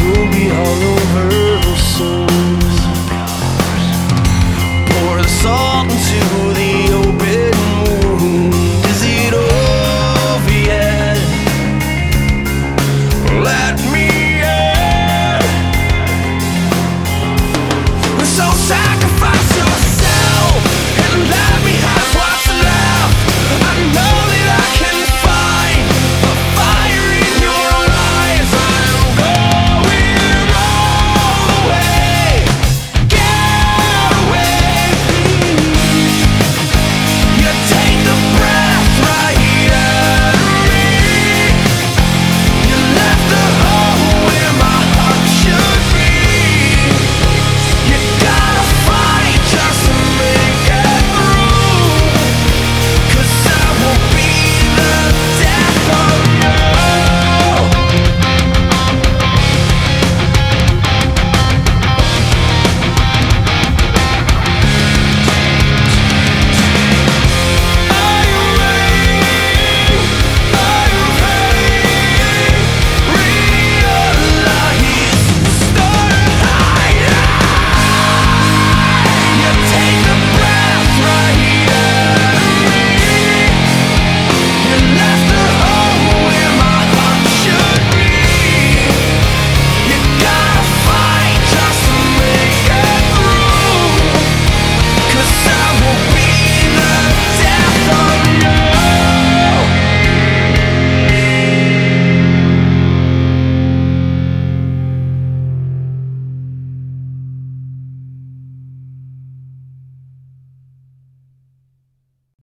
We'll be all over